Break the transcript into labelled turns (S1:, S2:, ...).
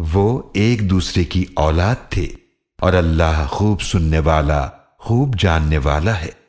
S1: वो एक दूसरे की औलाद थे और अल्लाह खूब सुनने वाला, खूब जानने वाला है।